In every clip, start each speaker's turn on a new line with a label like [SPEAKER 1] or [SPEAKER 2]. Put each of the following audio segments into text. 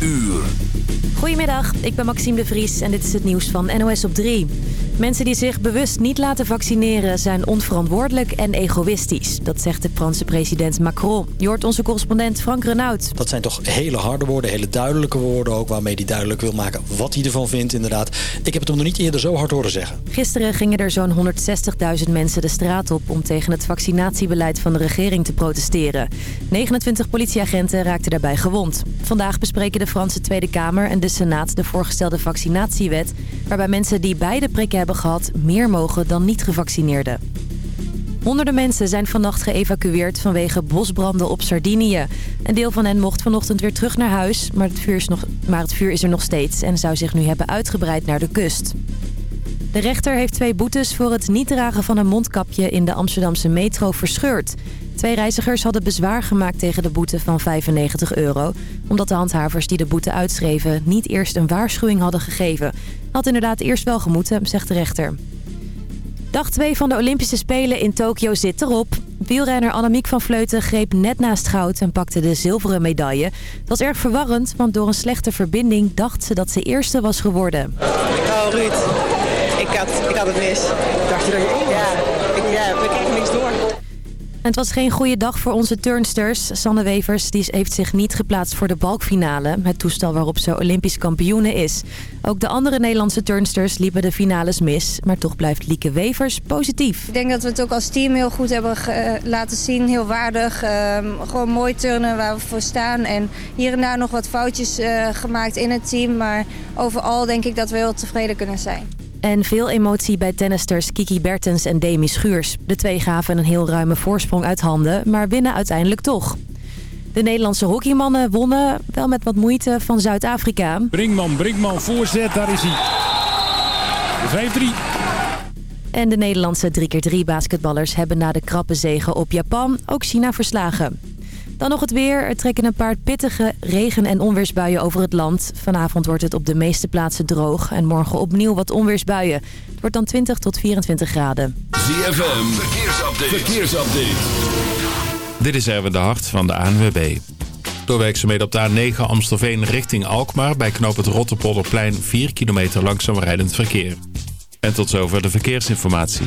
[SPEAKER 1] uur.
[SPEAKER 2] Goedemiddag, ik ben Maxime de Vries en dit is het nieuws van NOS op 3. Mensen die zich bewust niet laten vaccineren zijn onverantwoordelijk en egoïstisch. Dat zegt de Franse president Macron. Je hoort onze correspondent Frank Renaud.
[SPEAKER 3] Dat zijn toch hele harde woorden, hele duidelijke woorden ook... waarmee hij duidelijk wil maken wat hij ervan vindt inderdaad. Ik heb het hem nog niet eerder zo hard horen zeggen.
[SPEAKER 2] Gisteren gingen er zo'n 160.000 mensen de straat op... om tegen het vaccinatiebeleid van de regering te protesteren. 29 politieagenten raakten daarbij gewond. Vandaag bespreken de Franse Tweede Kamer en de Senaat de voorgestelde vaccinatiewet... waarbij mensen die beide prikken hebben gehad meer mogen dan niet-gevaccineerden. Honderden mensen zijn vannacht geëvacueerd vanwege bosbranden op Sardinië. Een deel van hen mocht vanochtend weer terug naar huis, maar het, vuur is nog, maar het vuur is er nog steeds... en zou zich nu hebben uitgebreid naar de kust. De rechter heeft twee boetes voor het niet dragen van een mondkapje in de Amsterdamse metro verscheurd. Twee reizigers hadden bezwaar gemaakt tegen de boete van 95 euro... omdat de handhavers die de boete uitschreven niet eerst een waarschuwing hadden gegeven. Had inderdaad eerst wel gemoeten, zegt de rechter. Dag 2 van de Olympische Spelen in Tokio zit erop. Wielrenner Annemiek van Vleuten greep net naast goud en pakte de zilveren medaille. Dat was erg verwarrend, want door een slechte verbinding dacht ze dat ze eerste was geworden.
[SPEAKER 4] Oh Ruud, ik had, ik had het mis. Dacht je dat je één Ja, ik, ja, ik kreeg niks door.
[SPEAKER 2] En het was geen goede dag voor onze turnsters. Sanne Wevers die heeft zich niet geplaatst voor de balkfinale. Het toestel waarop ze Olympisch kampioene is. Ook de andere Nederlandse turnsters liepen de finales mis. Maar toch blijft Lieke Wevers positief.
[SPEAKER 5] Ik denk dat we het ook als team heel goed hebben laten zien. Heel waardig. Ehm, gewoon mooi turnen waar we voor staan. En hier en daar nog wat foutjes uh, gemaakt in het team. Maar overal denk ik dat we heel tevreden kunnen zijn.
[SPEAKER 2] En veel emotie bij tennisters Kiki Bertens en Demi Schuurs. De twee gaven een heel ruime voorsprong uit handen, maar winnen uiteindelijk toch. De Nederlandse hockeymannen wonnen, wel met wat moeite, van Zuid-Afrika.
[SPEAKER 6] Brinkman, Brinkman, voorzet, daar is hij. 5-3.
[SPEAKER 2] En de Nederlandse 3x3 basketballers hebben na de krappe zegen op Japan ook China verslagen. Dan nog het weer. Er trekken een paar pittige regen- en onweersbuien over het land. Vanavond wordt het op de meeste plaatsen droog. En morgen opnieuw wat onweersbuien. Het wordt dan 20 tot 24 graden.
[SPEAKER 1] ZFM, verkeersupdate. verkeersupdate.
[SPEAKER 7] Dit is Erwin de Hart van de ANWB. Door werkzaamheden op de A9 Amstelveen richting Alkmaar... bij knoop het Rotterpolderplein 4 kilometer langzaam rijdend verkeer. En tot zover de verkeersinformatie.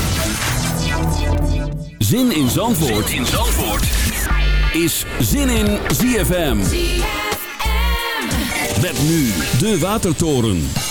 [SPEAKER 1] Zin in Zandvoort, zin in Zandvoort. is Zin in ZFM. Met nu de Watertoren.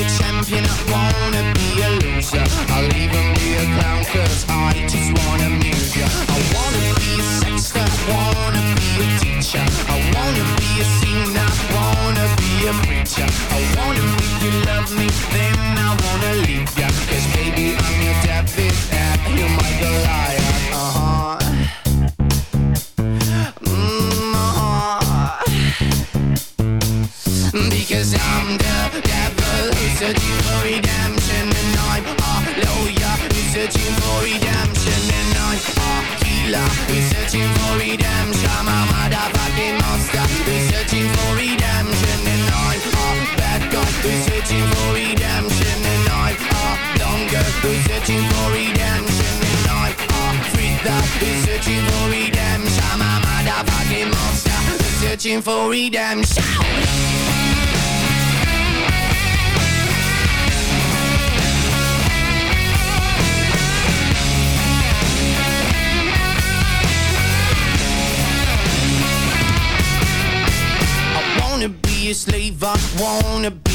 [SPEAKER 8] a champion, I wanna be a loser. I'll even be a clown cause I just wanna amuse ya. I wanna be a sexter, wanna be a teacher. Searching for redemption. I wanna be a slave, I wanna be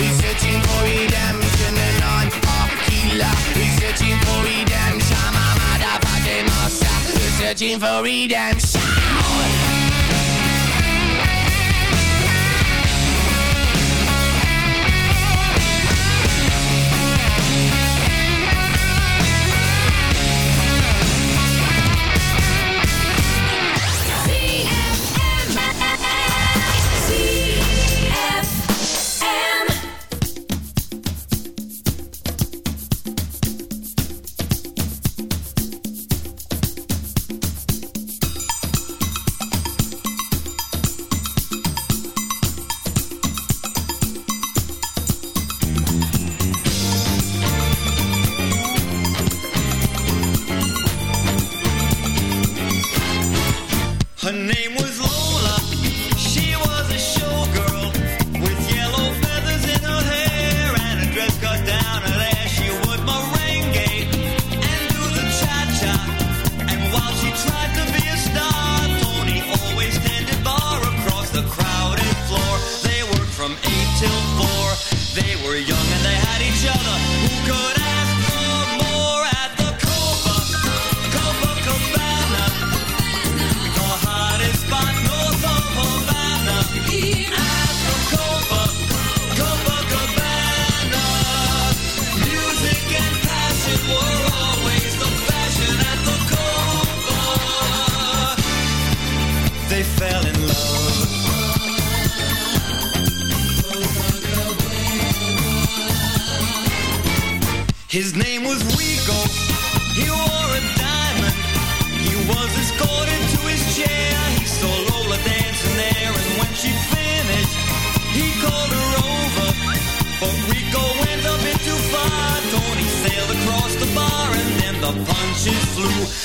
[SPEAKER 8] lawyer, researching for redemption. And I'm a healer, researching for redemption. I'm a motherfucking monster, researching for redemption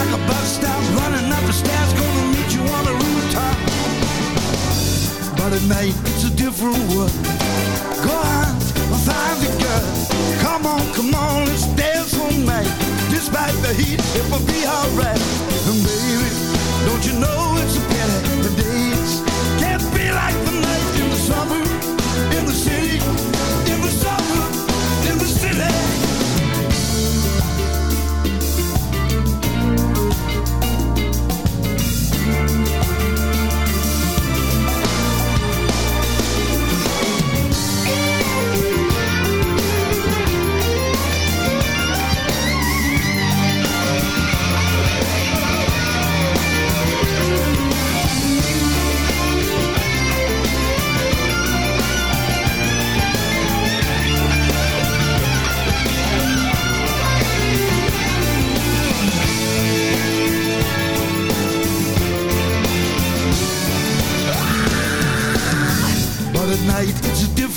[SPEAKER 9] like a bus stop, running up the stairs, gonna meet you on the rooftop. But at night, it's a different world. Go out and find the girl. Come on, come on, let's dance all night. Despite the heat, it will be alright. And baby, don't you know it's a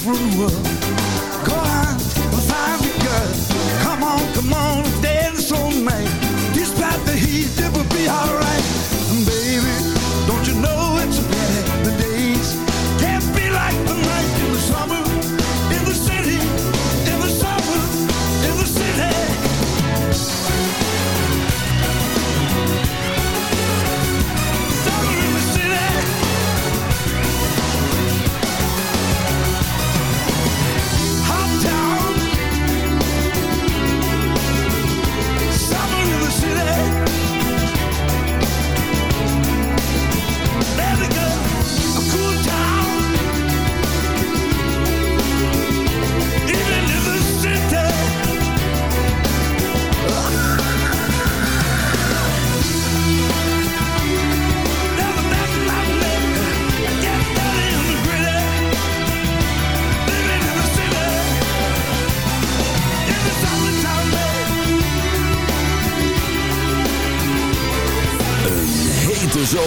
[SPEAKER 9] Come on, come on, dance all night. The heat, it will be alright.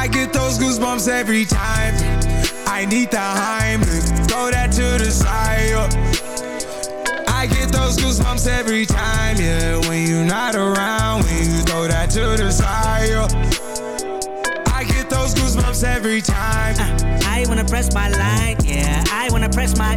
[SPEAKER 10] I get those goosebumps every time. I need the Heimlich, throw that to the side. I get those goosebumps every time, yeah. When you're not around, when you throw that to the side. I get those goosebumps every time.
[SPEAKER 11] I wanna press my line, yeah. I wanna press my.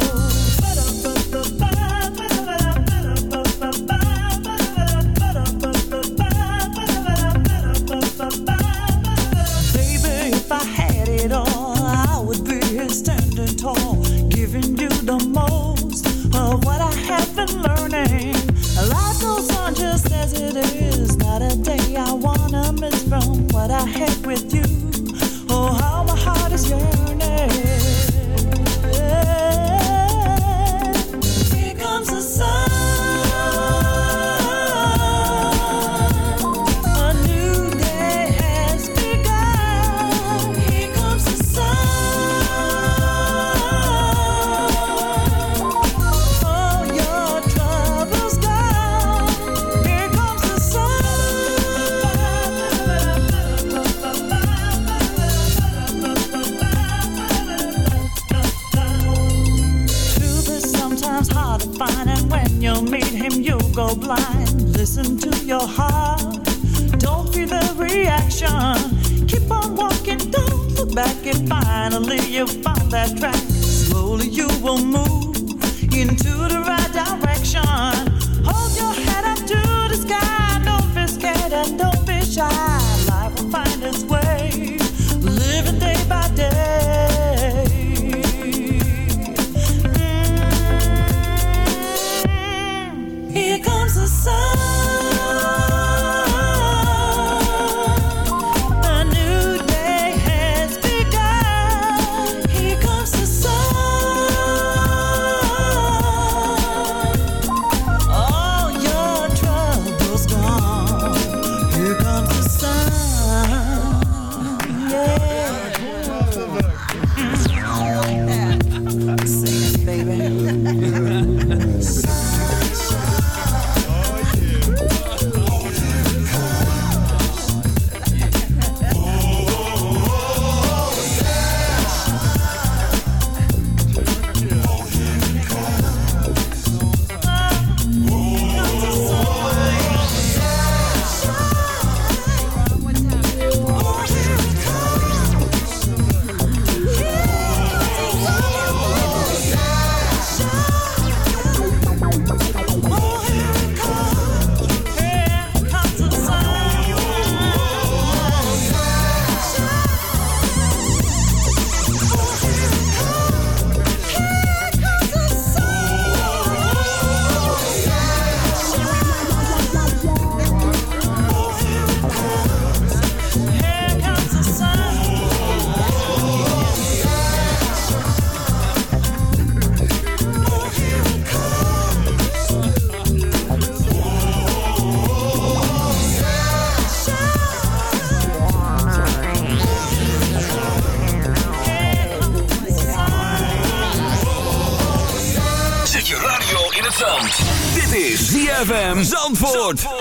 [SPEAKER 12] Zandvoort.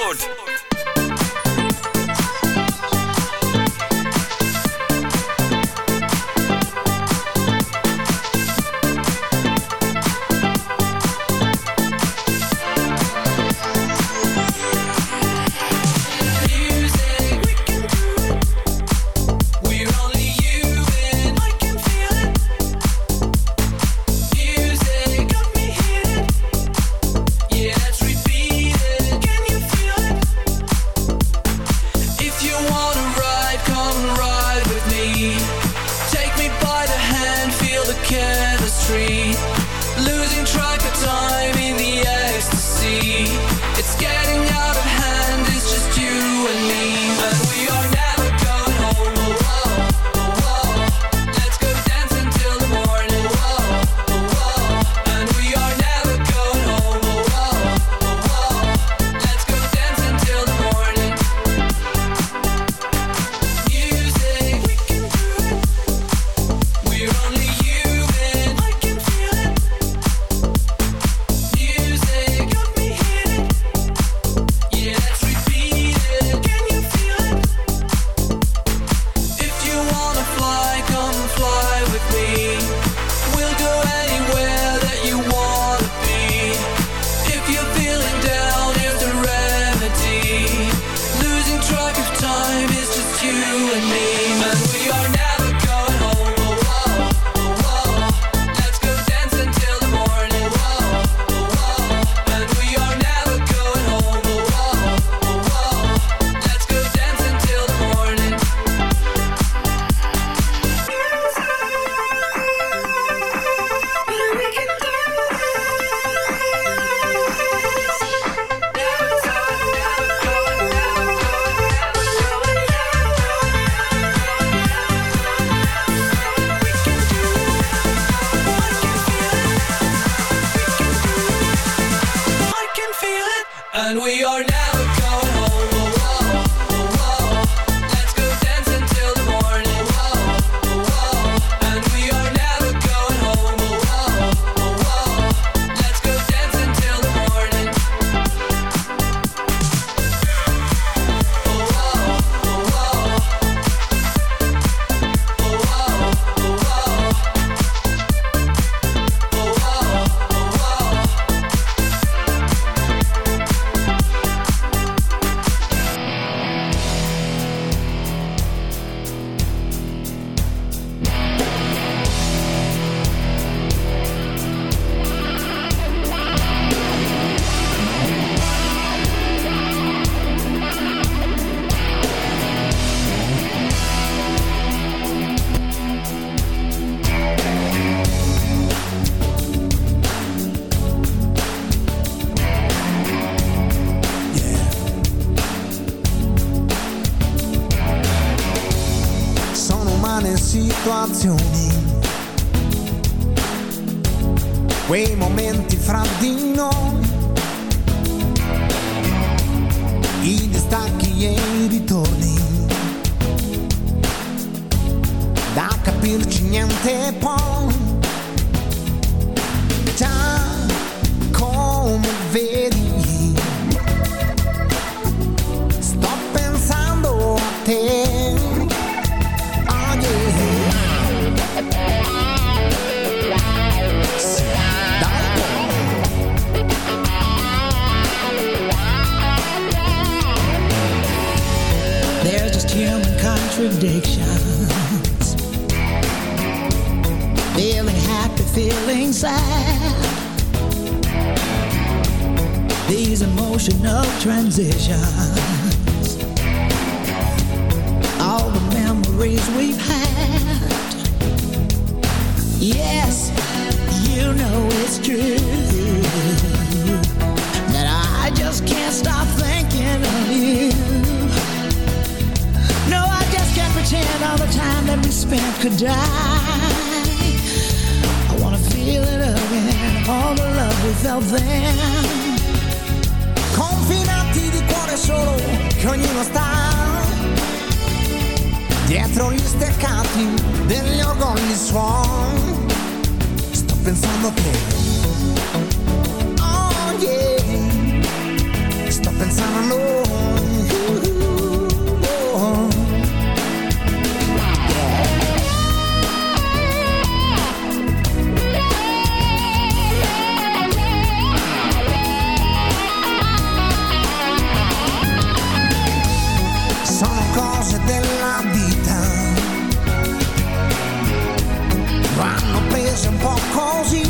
[SPEAKER 13] emozioni steccati degli ogoni suon. Sto pensando a te. Oh yeah. Sto pensando a
[SPEAKER 1] noi. cause he